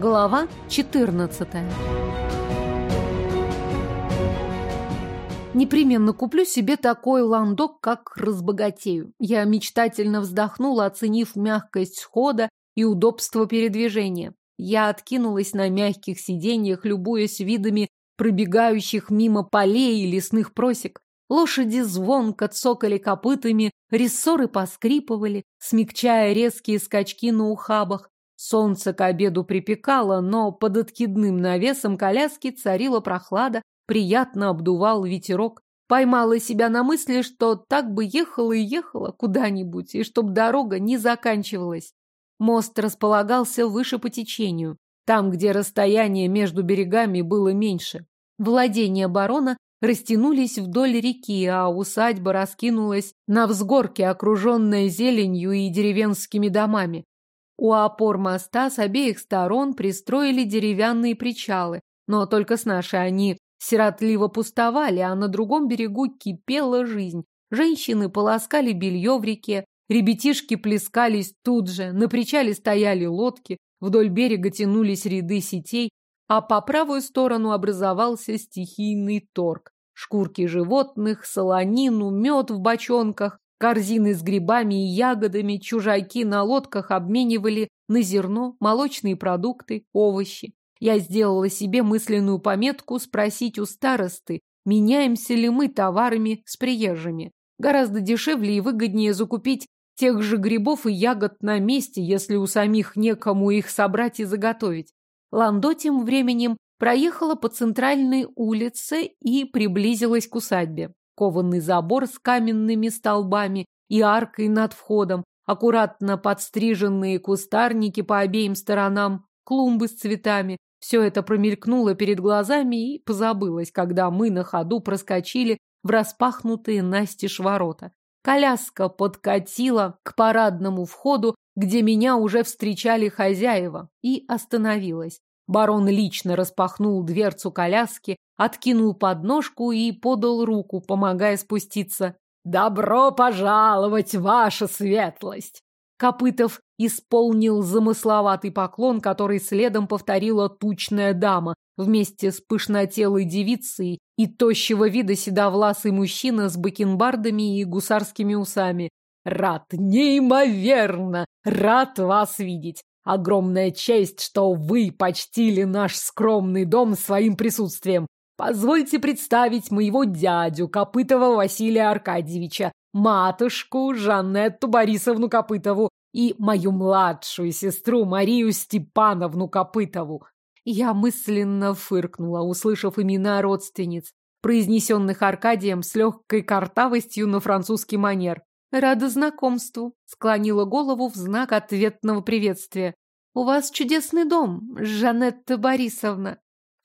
Глава 14 Непременно куплю себе такой ландок, как разбогатею. Я мечтательно вздохнула, оценив мягкость хода и удобство передвижения. Я откинулась на мягких сиденьях, любуясь видами пробегающих мимо полей и лесных просек. Лошади звонко цокали копытами, рессоры поскрипывали, смягчая резкие скачки на ухабах. Солнце к обеду припекало, но под откидным навесом коляски царила прохлада, приятно обдувал ветерок. Поймала себя на мысли, что так бы ехала и ехала куда-нибудь, и чтоб дорога не заканчивалась. Мост располагался выше по течению, там, где расстояние между берегами было меньше. Владения барона растянулись вдоль реки, а усадьба раскинулась на взгорке, окруженная зеленью и деревенскими домами. У опор моста с обеих сторон пристроили деревянные причалы, но только с нашей они сиротливо пустовали, а на другом берегу кипела жизнь. Женщины полоскали белье в реке, ребятишки плескались тут же, на причале стояли лодки, вдоль берега тянулись ряды сетей, а по правую сторону образовался стихийный торг. Шкурки животных, солонину, мед в бочонках, Корзины с грибами и ягодами чужаки на лодках обменивали на зерно, молочные продукты, овощи. Я сделала себе мысленную пометку спросить у старосты, меняемся ли мы товарами с приезжими. Гораздо дешевле и выгоднее закупить тех же грибов и ягод на месте, если у самих некому их собрать и заготовить. Ландо тем временем проехала по центральной улице и приблизилась к усадьбе кованный забор с каменными столбами и аркой над входом, аккуратно подстриженные кустарники по обеим сторонам, клумбы с цветами. Все это промелькнуло перед глазами и позабылось, когда мы на ходу проскочили в распахнутые настежь ворота. Коляска подкатила к парадному входу, где меня уже встречали хозяева, и остановилась. Барон лично распахнул дверцу коляски, откинул подножку и подал руку, помогая спуститься. «Добро пожаловать, ваша светлость!» Копытов исполнил замысловатый поклон, который следом повторила тучная дама вместе с пышнотелой девицей и тощего вида седовласый мужчина с бакенбардами и гусарскими усами. «Рад, неимоверно! Рад вас видеть! Огромная честь, что вы почтили наш скромный дом своим присутствием. Позвольте представить моего дядю Копытова Василия Аркадьевича, матушку Жанетту Борисовну Копытову и мою младшую сестру Марию Степановну Копытову. Я мысленно фыркнула, услышав имена родственниц, произнесенных Аркадием с легкой картавостью на французский манер. «Рада знакомству», — склонила голову в знак ответного приветствия. «У вас чудесный дом, Жанетта Борисовна».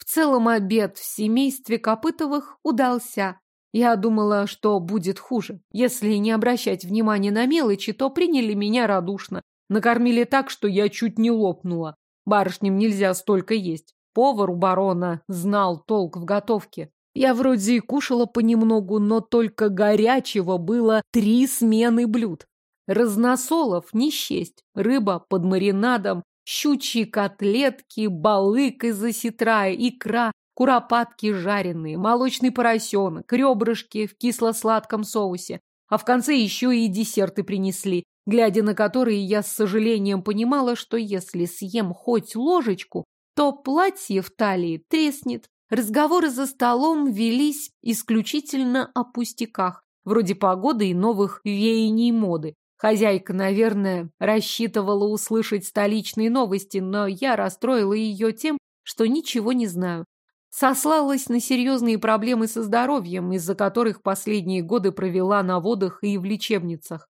В целом обед в семействе Копытовых удался. Я думала, что будет хуже. Если не обращать внимания на мелочи, то приняли меня радушно. Накормили так, что я чуть не лопнула. Барышням нельзя столько есть. Повар у барона знал толк в готовке. Я вроде и кушала понемногу, но только горячего было три смены блюд. Разносолов не счесть. Рыба под маринадом, щучьи котлетки, балык из осетрая, икра, куропатки жареные, молочный поросенок, ребрышки в кисло-сладком соусе. А в конце еще и десерты принесли, глядя на которые я с сожалением понимала, что если съем хоть ложечку, то платье в талии треснет. Разговоры за столом велись исключительно о пустяках, вроде погоды и новых веяний моды. Хозяйка, наверное, рассчитывала услышать столичные новости, но я расстроила ее тем, что ничего не знаю. Сослалась на серьезные проблемы со здоровьем, из-за которых последние годы провела на водах и в лечебницах.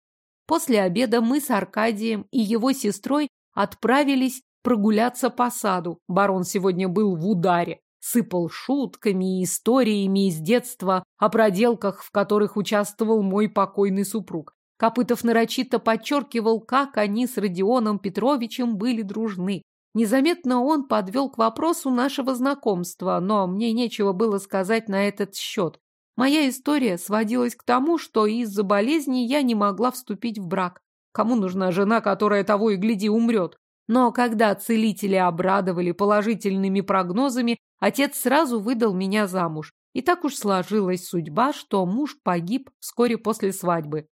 После обеда мы с Аркадием и его сестрой отправились прогуляться по саду. Барон сегодня был в ударе сыпал шутками и историями из детства о проделках, в которых участвовал мой покойный супруг. Копытов нарочито подчеркивал, как они с Родионом Петровичем были дружны. Незаметно он подвел к вопросу нашего знакомства, но мне нечего было сказать на этот счет. Моя история сводилась к тому, что из-за болезни я не могла вступить в брак. Кому нужна жена, которая того и гляди умрет? Но когда целители обрадовали положительными прогнозами, отец сразу выдал меня замуж. И так уж сложилась судьба, что муж погиб вскоре после свадьбы.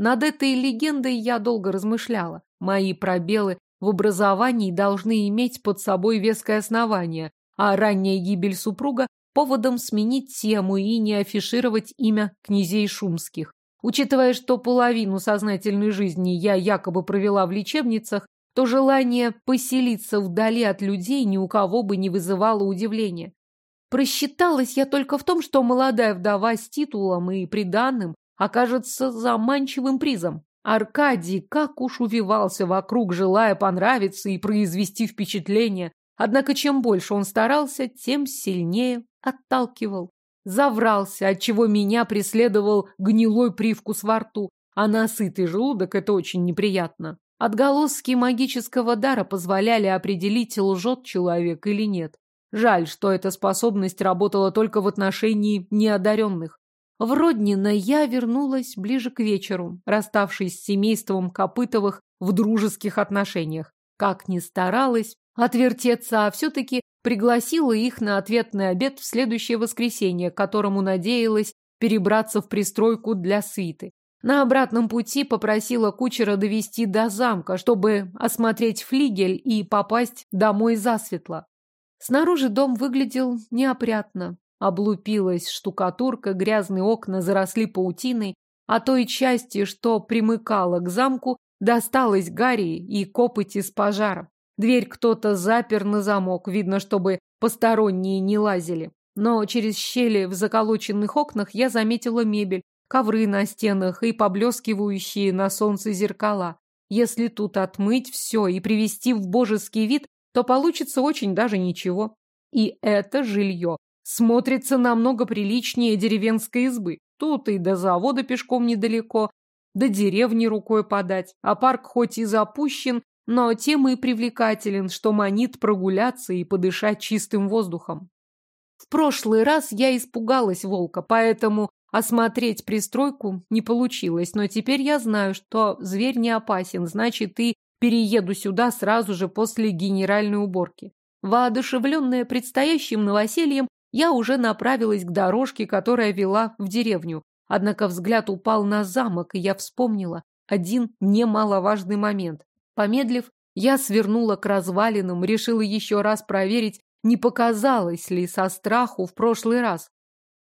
Над этой легендой я долго размышляла. Мои пробелы в образовании должны иметь под собой веское основание, а ранняя гибель супруга – поводом сменить тему и не афишировать имя князей шумских. Учитывая, что половину сознательной жизни я якобы провела в лечебницах, то желание поселиться вдали от людей ни у кого бы не вызывало удивления. Просчиталась я только в том, что молодая вдова с титулом и приданным окажется заманчивым призом. Аркадий как уж увивался вокруг, желая понравиться и произвести впечатление. Однако чем больше он старался, тем сильнее отталкивал. Заврался, отчего меня преследовал гнилой привкус во рту, а насытый желудок – это очень неприятно. Отголоски магического дара позволяли определить, лжет человек или нет. Жаль, что эта способность работала только в отношении неодаренных. В Роднино я вернулась ближе к вечеру, расставшись с семейством Копытовых в дружеских отношениях. Как ни старалась отвертеться, а все-таки пригласила их на ответный обед в следующее воскресенье, которому надеялась перебраться в пристройку для свиты. На обратном пути попросила кучера довести до замка, чтобы осмотреть флигель и попасть домой засветло. Снаружи дом выглядел неопрятно. Облупилась штукатурка, грязные окна заросли паутиной, а той части, что примыкала к замку, досталось Гарри и копоти с пожара. Дверь кто-то запер на замок, видно, чтобы посторонние не лазили. Но через щели в заколоченных окнах я заметила мебель, ковры на стенах и поблескивающие на солнце зеркала. Если тут отмыть все и привести в божеский вид, то получится очень даже ничего. И это жилье смотрится намного приличнее деревенской избы. Тут и до завода пешком недалеко, до деревни рукой подать, а парк хоть и запущен, но тем и привлекателен, что манит прогуляться и подышать чистым воздухом. В прошлый раз я испугалась волка, поэтому Осмотреть пристройку не получилось, но теперь я знаю, что зверь не опасен, значит, и перееду сюда сразу же после генеральной уборки. Воодушевленная предстоящим новосельем, я уже направилась к дорожке, которая вела в деревню. Однако взгляд упал на замок, и я вспомнила один немаловажный момент. Помедлив, я свернула к развалинам, решила еще раз проверить, не показалось ли со страху в прошлый раз.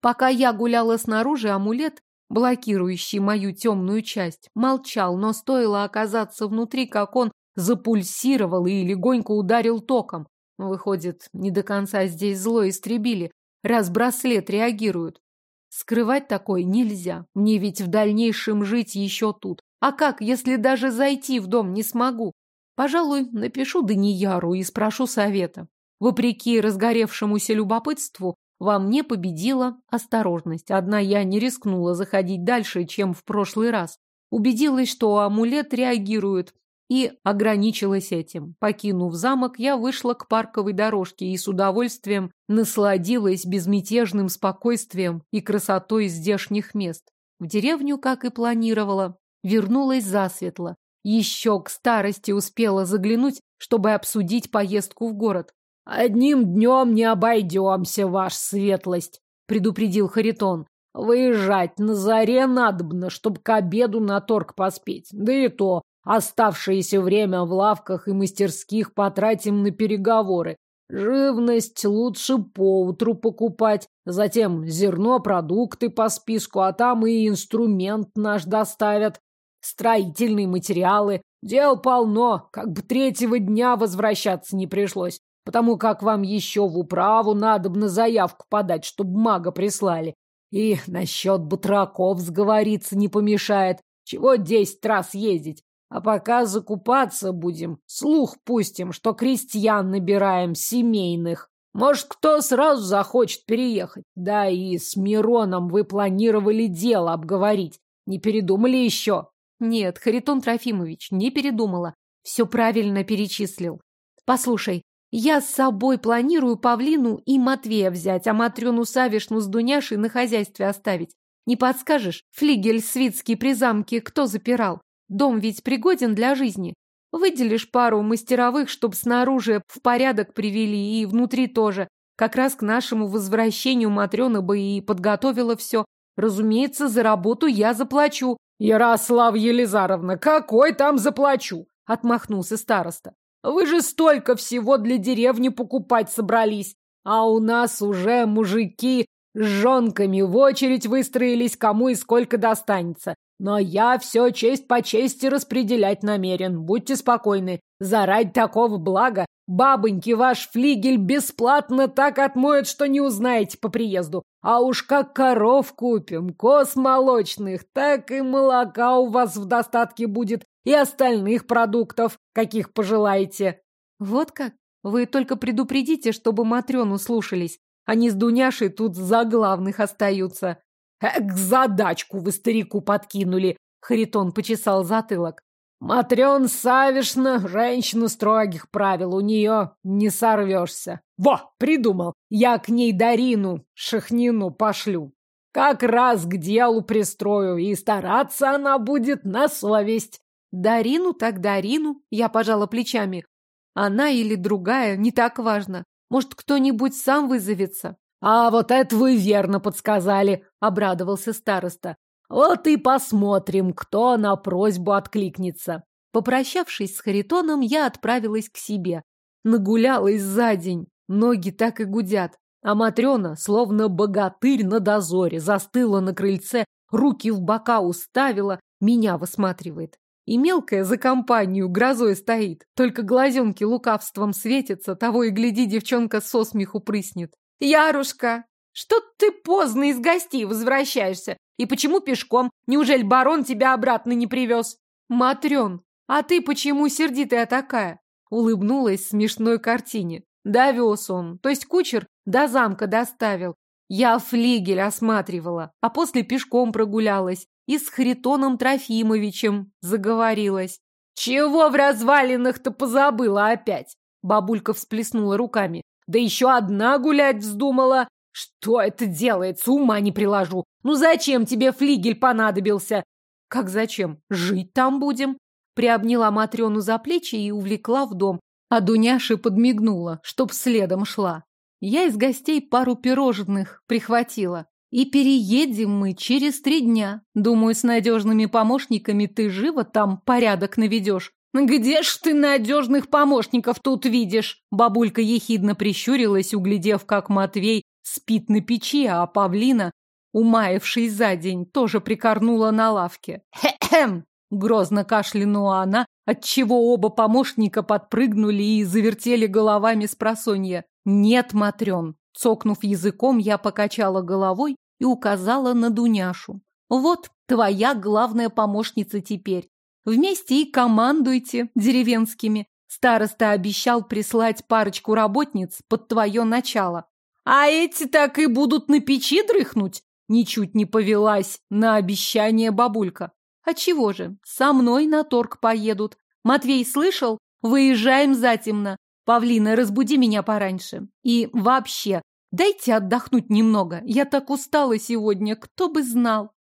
Пока я гуляла снаружи, амулет, блокирующий мою темную часть, молчал, но стоило оказаться внутри, как он запульсировал и легонько ударил током. Выходит, не до конца здесь зло истребили, раз браслет реагирует. Скрывать такое нельзя, мне ведь в дальнейшем жить еще тут. А как, если даже зайти в дом не смогу? Пожалуй, напишу Данияру и спрошу совета. Вопреки разгоревшемуся любопытству, во мне победила осторожность. Одна я не рискнула заходить дальше, чем в прошлый раз. Убедилась, что амулет реагирует, и ограничилась этим. Покинув замок, я вышла к парковой дорожке и с удовольствием насладилась безмятежным спокойствием и красотой здешних мест. В деревню, как и планировала, вернулась засветло. Еще к старости успела заглянуть, чтобы обсудить поездку в город. «Одним днем не обойдемся, ваша светлость», — предупредил Харитон. «Выезжать на заре надобно, чтобы к обеду на торг поспеть. Да и то, оставшееся время в лавках и мастерских потратим на переговоры. Живность лучше поутру покупать, затем зерно, продукты по списку, а там и инструмент наш доставят, строительные материалы. Дел полно, как бы третьего дня возвращаться не пришлось потому как вам еще в управу надо бы на заявку подать, чтобы мага прислали. И насчет батраков сговориться не помешает. Чего десять раз ездить? А пока закупаться будем, слух пустим, что крестьян набираем семейных. Может, кто сразу захочет переехать. Да и с Мироном вы планировали дело обговорить. Не передумали еще? Нет, Харитон Трофимович, не передумала. Все правильно перечислил. Послушай, я с собой планирую Павлину и Матвея взять, а Матрёну Савишну с Дуняшей на хозяйстве оставить. Не подскажешь, флигель свитский при замке кто запирал? Дом ведь пригоден для жизни. Выделишь пару мастеровых, чтоб снаружи в порядок привели и внутри тоже. Как раз к нашему возвращению Матрена бы и подготовила все. Разумеется, за работу я заплачу. Ярослав Елизаровна, какой там заплачу? Отмахнулся староста. Вы же столько всего для деревни покупать собрались. А у нас уже мужики с жонками в очередь выстроились, кому и сколько достанется. Но я все честь по чести распределять намерен. Будьте спокойны. Заради такого блага бабоньки ваш флигель бесплатно так отмоют, что не узнаете по приезду. А уж как коров купим, коз молочных, так и молока у вас в достатке будет, и остальных продуктов, каких пожелаете. Вот как? Вы только предупредите, чтобы Матрёну слушались. Они с Дуняшей тут за главных остаются. Эк, задачку вы старику подкинули, Харитон почесал затылок. Матрен Савишна, женщина строгих правил, у нее не сорвешься. Во, придумал, я к ней Дарину, Шахнину пошлю. Как раз к делу пристрою, и стараться она будет на совесть. Дарину так Дарину, я пожала плечами. Она или другая, не так важно. Может, кто-нибудь сам вызовется. «А вот это вы верно подсказали», — обрадовался староста. «Вот и посмотрим, кто на просьбу откликнется». Попрощавшись с Харитоном, я отправилась к себе. Нагулялась за день, ноги так и гудят. А Матрена, словно богатырь на дозоре, застыла на крыльце, руки в бока уставила, меня высматривает. И мелкая за компанию грозой стоит, только глазенки лукавством светятся, того и гляди, девчонка со смеху прыснет. Ярушка, что ты поздно из гостей возвращаешься? И почему пешком? Неужели барон тебя обратно не привез? Матрен, а ты почему сердитая такая? Улыбнулась смешной картине. Довез он, то есть кучер до замка доставил. Я флигель осматривала, а после пешком прогулялась и с Хритоном Трофимовичем заговорилась. «Чего в развалинах-то позабыла опять?» Бабулька всплеснула руками. Да еще одна гулять вздумала. Что это делается, ума не приложу. Ну зачем тебе флигель понадобился? Как зачем? Жить там будем. Приобняла Матрёну за плечи и увлекла в дом. А Дуняша подмигнула, чтоб следом шла. Я из гостей пару пирожных прихватила. И переедем мы через три дня. Думаю, с надежными помощниками ты живо там порядок наведешь. «Где ж ты надежных помощников тут видишь?» Бабулька ехидно прищурилась, углядев, как Матвей спит на печи, а Павлина, умаявшись за день, тоже прикорнула на лавке. «Хе-хем!» — грозно кашлянула она, отчего оба помощника подпрыгнули и завертели головами с просонья. «Нет, Матрен!» Цокнув языком, я покачала головой и указала на Дуняшу. «Вот твоя главная помощница теперь. Вместе и командуйте деревенскими. Староста обещал прислать парочку работниц под твое начало. А эти так и будут на печи дрыхнуть? Ничуть не повелась на обещание бабулька. А чего же, со мной на торг поедут. Матвей слышал? Выезжаем затемно. Павлина, разбуди меня пораньше. И вообще, дайте отдохнуть немного. Я так устала сегодня, кто бы знал.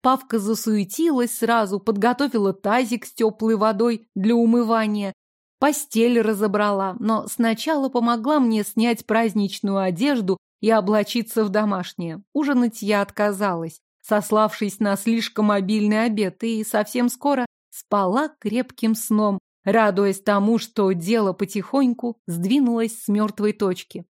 Павка засуетилась сразу, подготовила тазик с теплой водой для умывания, постель разобрала, но сначала помогла мне снять праздничную одежду и облачиться в домашнее. Ужинать я отказалась, сославшись на слишком обильный обед, и совсем скоро спала крепким сном, радуясь тому, что дело потихоньку сдвинулось с мертвой точки.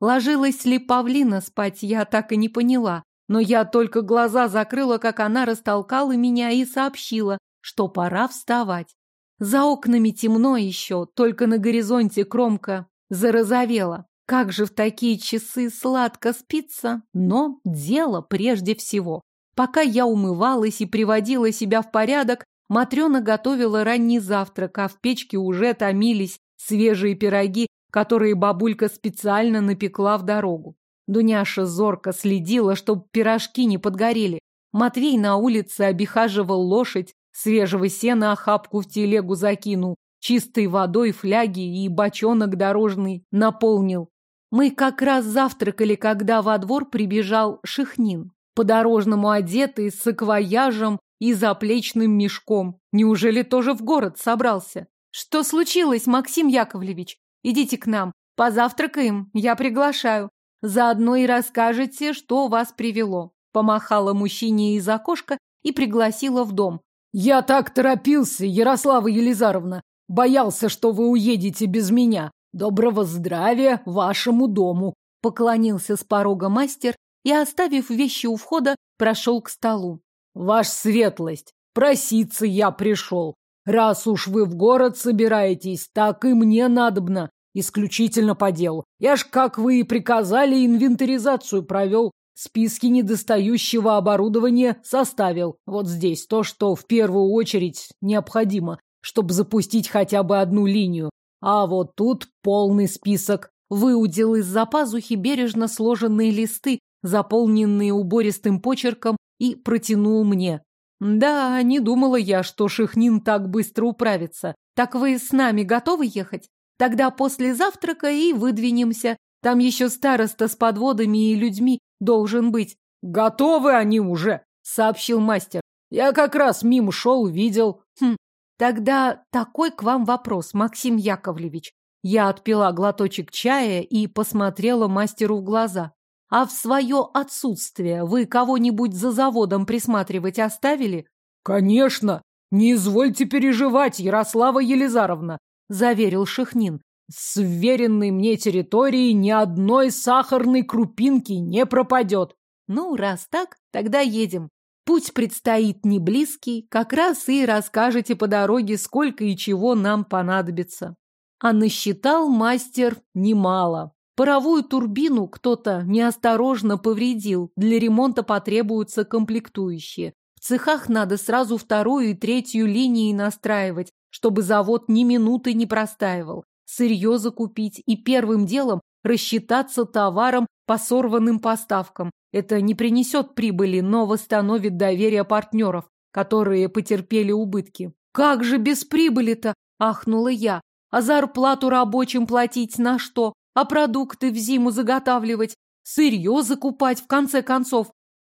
Ложилась ли павлина спать, я так и не поняла, но я только глаза закрыла, как она растолкала меня и сообщила, что пора вставать. За окнами темно еще, только на горизонте кромка зарозовела. Как же в такие часы сладко спится, но дело прежде всего. Пока я умывалась и приводила себя в порядок, Матрена готовила ранний завтрак, а в печке уже томились свежие пироги, которые бабулька специально напекла в дорогу. Дуняша зорко следила, чтоб пирожки не подгорели. Матвей на улице обихаживал лошадь, свежего сена охапку в телегу закинул, чистой водой фляги и бочонок дорожный наполнил. Мы как раз завтракали, когда во двор прибежал Шихнин, по-дорожному одетый, с акваяжем и заплечным мешком. Неужели тоже в город собрался? Что случилось, Максим Яковлевич? Идите к нам, позавтракаем, я приглашаю. Заодно и расскажете, что вас привело. Помахала мужчине из окошка и пригласила в дом. Я так торопился, Ярослава Елизаровна. Боялся, что вы уедете без меня. Доброго здравия вашему дому. Поклонился с порога мастер и, оставив вещи у входа, прошел к столу. Ваш светлость, проситься я пришел. Раз уж вы в город собираетесь, так и мне надобно. Исключительно по делу. Я ж, как вы и приказали, инвентаризацию провел. Списки недостающего оборудования составил. Вот здесь то, что в первую очередь необходимо, чтобы запустить хотя бы одну линию. А вот тут полный список. Выудил из-за пазухи бережно сложенные листы, заполненные убористым почерком, и протянул мне. Да, не думала я, что Шихнин так быстро управится. Так вы с нами готовы ехать? Тогда после завтрака и выдвинемся. Там еще староста с подводами и людьми должен быть. Готовы они уже, сообщил мастер. Я как раз мимо шел, видел. Хм, тогда такой к вам вопрос, Максим Яковлевич. Я отпила глоточек чая и посмотрела мастеру в глаза. А в свое отсутствие вы кого-нибудь за заводом присматривать оставили? Конечно. Не извольте переживать, Ярослава Елизаровна, заверил Шехнин. С веренной мне территории ни одной сахарной крупинки не пропадет. Ну, раз так, тогда едем. Путь предстоит не близкий, как раз и расскажете по дороге, сколько и чего нам понадобится. А насчитал мастер немало. Паровую турбину кто-то неосторожно повредил, для ремонта потребуются комплектующие. В цехах надо сразу вторую и третью линии настраивать, чтобы завод ни минуты не простаивал сырье закупить и первым делом рассчитаться товаром по сорванным поставкам. Это не принесет прибыли, но восстановит доверие партнеров, которые потерпели убытки. «Как же без прибыли-то?» – ахнула я. «А зарплату рабочим платить на что? А продукты в зиму заготавливать? Сырье закупать, в конце концов?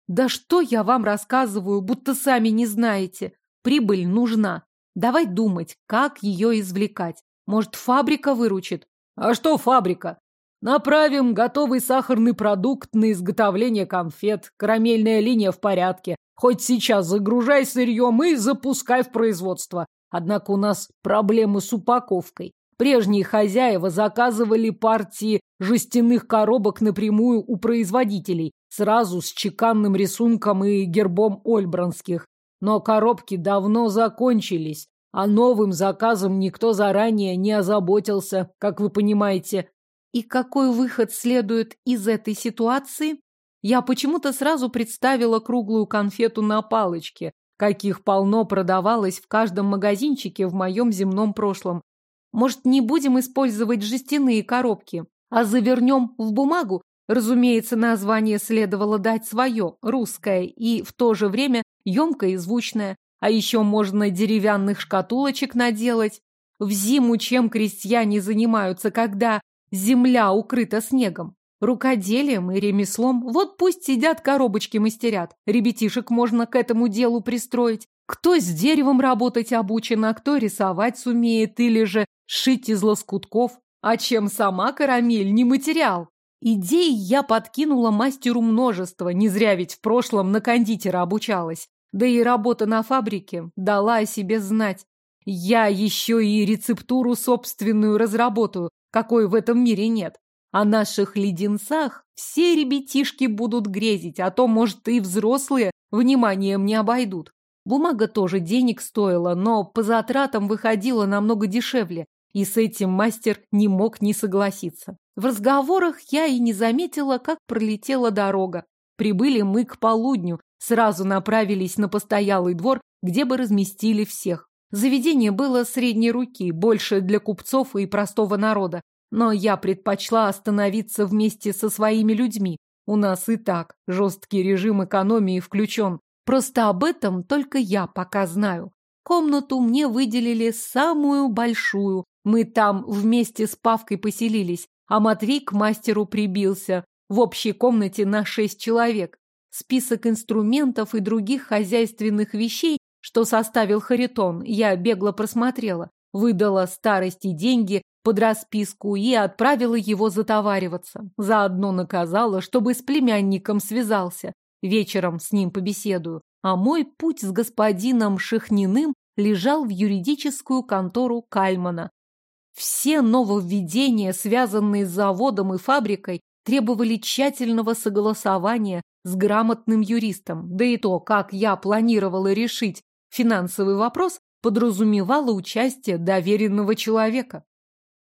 Да что я вам рассказываю, будто сами не знаете. Прибыль нужна. Давай думать, как ее извлекать. Может, фабрика выручит? А что фабрика? Направим готовый сахарный продукт на изготовление конфет. Карамельная линия в порядке. Хоть сейчас загружай сырьем и запускай в производство. Однако у нас проблемы с упаковкой. Прежние хозяева заказывали партии жестяных коробок напрямую у производителей, сразу с чеканным рисунком и гербом Ольбранских. Но коробки давно закончились, а новым заказом никто заранее не озаботился, как вы понимаете. И какой выход следует из этой ситуации? Я почему-то сразу представила круглую конфету на палочке, каких полно продавалось в каждом магазинчике в моем земном прошлом. Может, не будем использовать жестяные коробки, а завернем в бумагу? Разумеется, название следовало дать свое, русское и в то же время емкое и звучное. А еще можно деревянных шкатулочек наделать. В зиму чем крестьяне занимаются, когда земля укрыта снегом? Рукоделием и ремеслом. Вот пусть сидят коробочки мастерят. Ребятишек можно к этому делу пристроить. Кто с деревом работать обучен, а кто рисовать сумеет или же шить из лоскутков. А чем сама карамель, не материал. Идей я подкинула мастеру множество, не зря ведь в прошлом на кондитера обучалась. Да и работа на фабрике дала о себе знать. Я еще и рецептуру собственную разработаю, какой в этом мире нет. О наших леденцах все ребятишки будут грезить, а то, может, и взрослые вниманием не обойдут. Бумага тоже денег стоила, но по затратам выходила намного дешевле, и с этим мастер не мог не согласиться. В разговорах я и не заметила, как пролетела дорога. Прибыли мы к полудню, Сразу направились на постоялый двор, где бы разместили всех. Заведение было средней руки, больше для купцов и простого народа. Но я предпочла остановиться вместе со своими людьми. У нас и так жесткий режим экономии включен. Просто об этом только я пока знаю. Комнату мне выделили самую большую. Мы там вместе с Павкой поселились, а Матвей к мастеру прибился. В общей комнате на шесть человек. Список инструментов и других хозяйственных вещей, что составил Харитон, я бегло просмотрела. выдала старости деньги под расписку и отправила его затовариваться. Заодно наказала, чтобы с племянником связался. Вечером с ним побеседую. А мой путь с господином Шехниным лежал в юридическую контору Кальмана. Все нововведения, связанные с заводом и фабрикой, требовали тщательного согласования с грамотным юристом. Да и то, как я планировала решить финансовый вопрос, подразумевало участие доверенного человека.